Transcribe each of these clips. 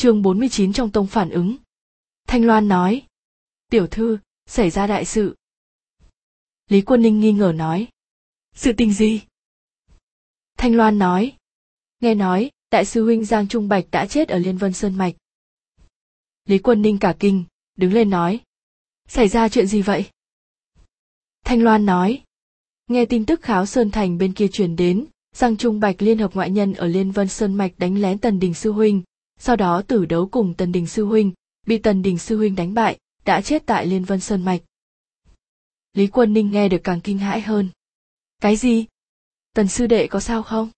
chương 49 trong tông phản ứng. Thanh Loan nói. Tiểu thư, xảy ra đại sự. Lý Quân Ninh nghi ngờ nói. Sự tình gì? Thanh Loan nói. Nghe nói, đại sư huynh Giang Trung Bạch đã chết ở Liên Vân Sơn Mạch. Lý Quân Ninh cả kinh, đứng lên nói. Xảy ra chuyện gì vậy? Thanh Loan nói. Nghe tin tức Kháo Sơn Thành bên kia truyền đến, Giang Trung Bạch liên hợp ngoại nhân ở Liên Vân Sơn Mạch đánh lén Tần Đình Sư Huynh, sau đó tử đấu cùng Tần Đình Sư Huynh, bị Tần Đình Sư Huynh đánh bại, đã chết tại Liên Vân Sơn Mạch. Lý Quân Ninh nghe được càng kinh hãi hơn. Cái gì? Tần Sư Đệ có sao không?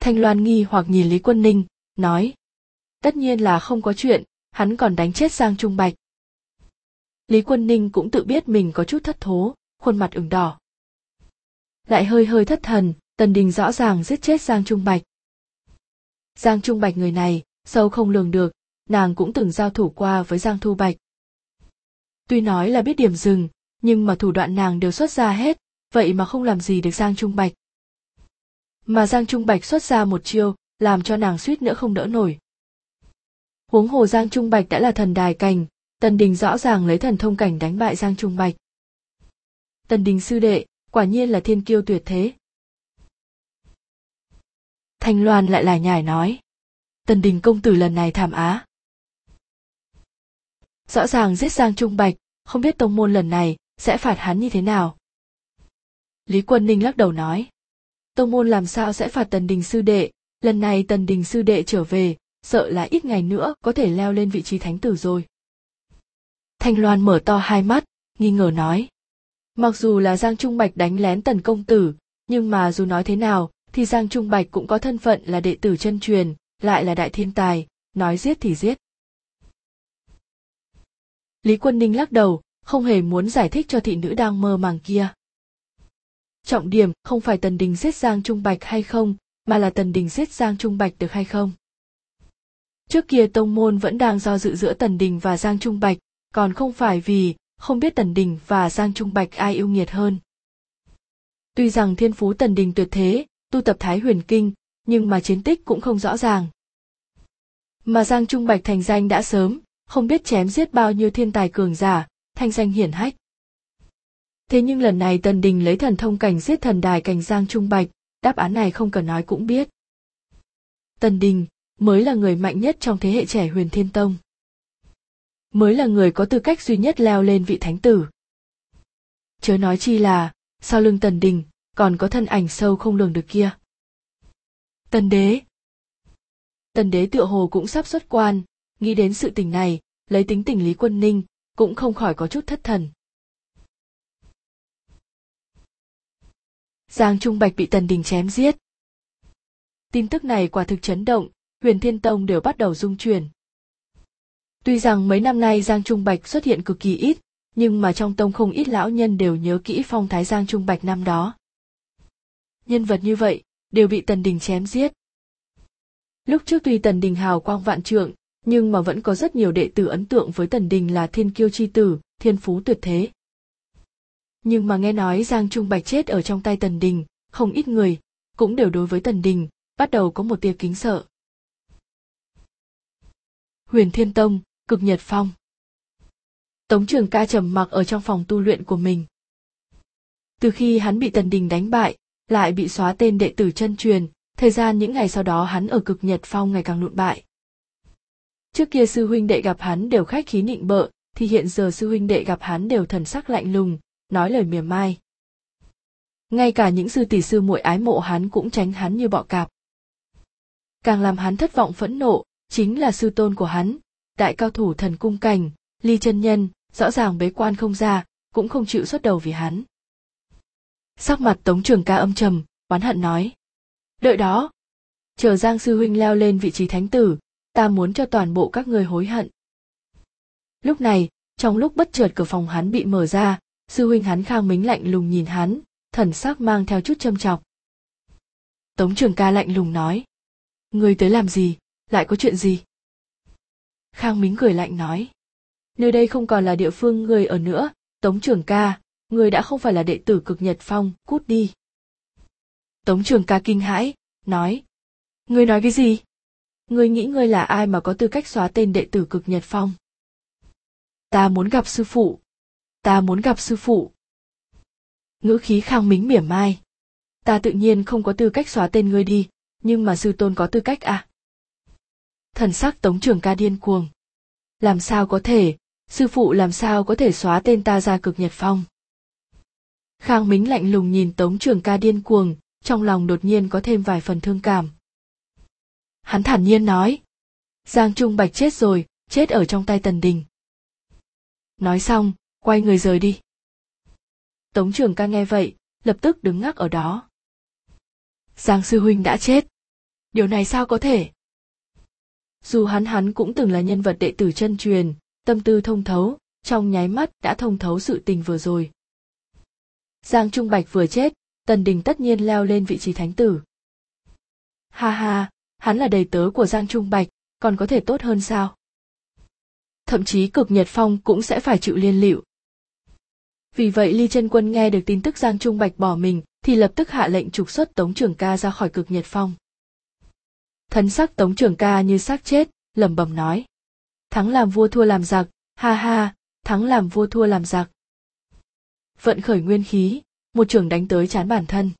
Thanh Loan nghi hoặc nhìn Lý Quân Ninh, nói. Tất nhiên là không có chuyện, hắn còn đánh chết Giang Trung Bạch. Lý Quân Ninh cũng tự biết mình có chút thất thố, khuôn mặt ửng đỏ. Lại hơi hơi thất thần, Tần Đình rõ ràng giết chết Giang Trung Bạch. Giang Trung Bạch người này, sâu không lường được, nàng cũng từng giao thủ qua với Giang Thu Bạch. Tuy nói là biết điểm dừng, nhưng mà thủ đoạn nàng đều xuất ra hết, vậy mà không làm gì được Giang Trung Bạch. Mà Giang Trung Bạch xuất ra một chiêu, làm cho nàng suýt nữa không đỡ nổi. Huống hồ Giang Trung Bạch đã là thần đài cảnh, Tần Đình rõ ràng lấy thần thông cảnh đánh bại Giang Trung Bạch. Tần Đình sư đệ, quả nhiên là thiên kiêu tuyệt thế. Thanh Loan lại lải nhải nói. Tần Đình công tử lần này thảm á. Rõ ràng giết Giang Trung Bạch, không biết tông môn lần này sẽ phạt hắn như thế nào. Lý Quân Ninh lắc đầu nói. Tông môn làm sao sẽ phạt Tần Đình sư đệ, lần này Tần Đình sư đệ trở về, sợ là ít ngày nữa có thể leo lên vị trí thánh tử rồi. Thanh Loan mở to hai mắt, nghi ngờ nói. Mặc dù là Giang Trung Bạch đánh lén tần công tử, nhưng mà dù nói thế nào, thì Giang Trung Bạch cũng có thân phận là đệ tử chân truyền, lại là đại thiên tài, nói giết thì giết. Lý Quân Ninh lắc đầu, không hề muốn giải thích cho thị nữ đang mơ màng kia. Trọng điểm không phải Tần Đình giết Giang Trung Bạch hay không, mà là Tần Đình giết Giang Trung Bạch được hay không. Trước kia tông môn vẫn đang do dự giữa Tần Đình và Giang Trung Bạch, còn không phải vì không biết Tần Đình và Giang Trung Bạch ai yêu nghiệt hơn. Tuy rằng thiên phú Tần Đình tuyệt thế, tu tập Thái Huyền Kinh, nhưng mà chiến tích cũng không rõ ràng. Mà Giang Trung Bạch thành danh đã sớm, không biết chém giết bao nhiêu thiên tài cường giả, thanh danh hiển hách. Thế nhưng lần này Tần Đình lấy thần thông cảnh giết thần đài cảnh Giang Trung Bạch, đáp án này không cần nói cũng biết. Tần Đình mới là người mạnh nhất trong thế hệ trẻ Huyền Thiên Tông mới là người có tư cách duy nhất leo lên vị thánh tử. Chớ nói chi là, sau lưng tần đình, còn có thân ảnh sâu không lường được kia. Tần đế Tần đế tựa hồ cũng sắp xuất quan, nghĩ đến sự tình này, lấy tính tình Lý Quân Ninh, cũng không khỏi có chút thất thần. Giang Trung Bạch bị Tần Đình chém giết. Tin tức này quả thực chấn động, huyền thiên tông đều bắt đầu rung chuyển. Tuy rằng mấy năm nay Giang Trung Bạch xuất hiện cực kỳ ít, nhưng mà trong tông không ít lão nhân đều nhớ kỹ phong thái Giang Trung Bạch năm đó. Nhân vật như vậy, đều bị Tần Đình chém giết. Lúc trước tuy Tần Đình hào quang vạn trượng, nhưng mà vẫn có rất nhiều đệ tử ấn tượng với Tần Đình là thiên kiêu chi tử, thiên phú tuyệt thế. Nhưng mà nghe nói Giang Trung Bạch chết ở trong tay Tần Đình, không ít người, cũng đều đối với Tần Đình, bắt đầu có một tia kính sợ. Huyền Thiên Tông, cực nhật phong tống trường ca trầm mặc ở trong phòng tu luyện của mình từ khi hắn bị tần đình đánh bại lại bị xóa tên đệ tử chân truyền. Thời gian những ngày sau đó hắn ở cực nhật phong ngày càng lụn bại. Trước kia sư huynh đệ gặp hắn đều khách khí nịnh bợ thì hiện giờ sư huynh đệ gặp hắn đều thần sắc lạnh lùng nói lời mỉa mai. Ngay cả những sư tỷ sư muội ái mộ hắn cũng tránh hắn như bọ cạp. Càng làm hắn thất vọng phẫn nộ chính là sư tôn của hắn đại cao thủ thần cung cảnh, ly chân nhân, rõ ràng bế quan không ra, cũng không chịu xuất đầu vì hắn. Sắc mặt Tống Trường ca âm trầm, oán hận nói. Đợi đó. Chờ Giang Sư Huynh leo lên vị trí thánh tử, ta muốn cho toàn bộ các người hối hận. Lúc này, trong lúc bất chợt cửa phòng hắn bị mở ra, sư huynh hắn khang mính lạnh lùng nhìn hắn, thần sắc mang theo chút châm chọc. Tống Trường ca lạnh lùng nói. Người tới làm gì, lại có chuyện gì? Khang Mính cười lạnh nói. Nơi đây không còn là địa phương người ở nữa, Tống Trường ca, người đã không phải là đệ tử cực Nhật Phong, cút đi. Tống Trường ca kinh hãi, nói. Người nói cái gì? ngươi nghĩ ngươi là ai mà có tư cách xóa tên đệ tử cực nhật phong? Ta muốn gặp sư phụ. Ta muốn gặp sư phụ. Ngữ khí khang mính mỉa mai. Ta tự nhiên không có tư cách xóa tên ngươi đi nhưng mà sư tôn có tư cách à? Thần sắc tống trưởng ca điên cuồng. Làm sao có thể? Sư phụ làm sao có thể xóa tên ta ra cực nhật phong? Khang mính lạnh lùng nhìn tống trưởng ca điên cuồng, trong lòng đột nhiên có thêm vài phần thương cảm. Hắn thản nhiên nói, giang trung bạch chết rồi, chết ở trong tay tần đình. Nói xong, quay người rời đi. Tống trưởng ca nghe vậy, lập tức đứng ngắc ở đó. Giang sư huynh đã chết. Điều này sao có thể? Dù hắn hắn cũng từng là nhân vật đệ tử chân truyền, tâm tư thông thấu, trong nháy mắt đã thông thấu sự tình vừa rồi giang trung bạch vừa chết, tần đình tất nhiên leo lên vị trí thánh tử. Ha ha, hắn là đầy tớ của giang trung bạch, còn có thể tốt hơn sao? Thậm chí cực nhật phong cũng sẽ phải chịu liên lụy. Vì vậy ly Trân quân nghe được tin tức giang trung bạch bỏ mình, thì lập tức hạ lệnh trục xuất tống Trường ca ra khỏi cực nhật phong. Thân sắc tống Trường ca như xác chết, lẩm bẩm nói. Thắng làm vua thua làm giặc, ha ha, thắng làm vua thua làm giặc vận khởi nguyên khí một trưởng đánh tới chán bản thân.